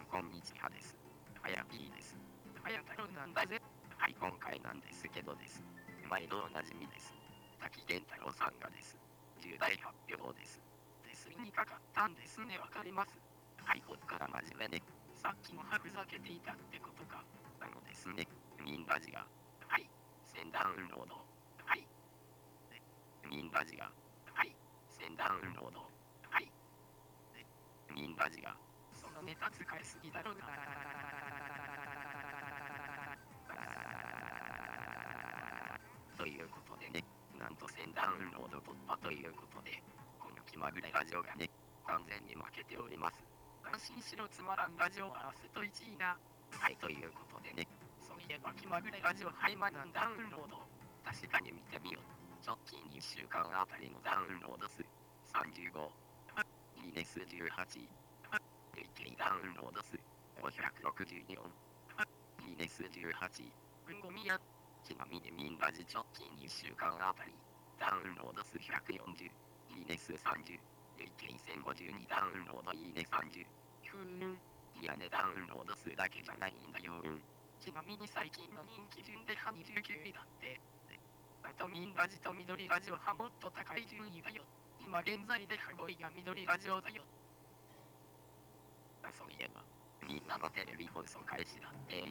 んこんにちはです。はやぴーです。はや太郎なんだぜ？はい、今回なんですけどです。毎度おなじみです。滝健太郎さんがです。重大発表です。手すりにかかったんですね、わかります。はい、こっから真面目ね。さっきもはふざけていたってことか。あのですね、ミンラジが、はい、先ダウンロード。はい。でミンラジが、はい、先ダウンロード。はい。でミンラジが、のネタ使いすぎだろうな。ということでね、なんと1000ダウンロード突破ということで、この気まぐれラジオがね、完全に負けております。安心しろつまらんラジオは明日と1位な。はい、ということでね、そういえば気まぐれラジオハイマナンダウンロード。確かに見てみよう。直近1週間あたりのダウンロード数35。いいね数18。累計ダウンロード数564。いいね数18。うんごみや。ちなみにミンラジ直近1週間あたりダウンロード数140。いいね数30。累計1052ダウンロードいいね30。ふーん。いやねダウンロード数だけじゃないんだよ。うん。ちなみに最近の人気順では29位だって。あとミンラジと緑ラジオはもっと高い順位だよ。今現在では5位が緑ラジオだよ。あそういえば、みんなのテレビ放送開始だって。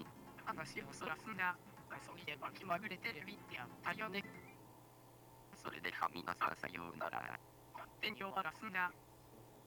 話をそらすな。あそういえば気まぐれテレビってあったよね。それでは皆さんさようなら。勝手に終わらすな。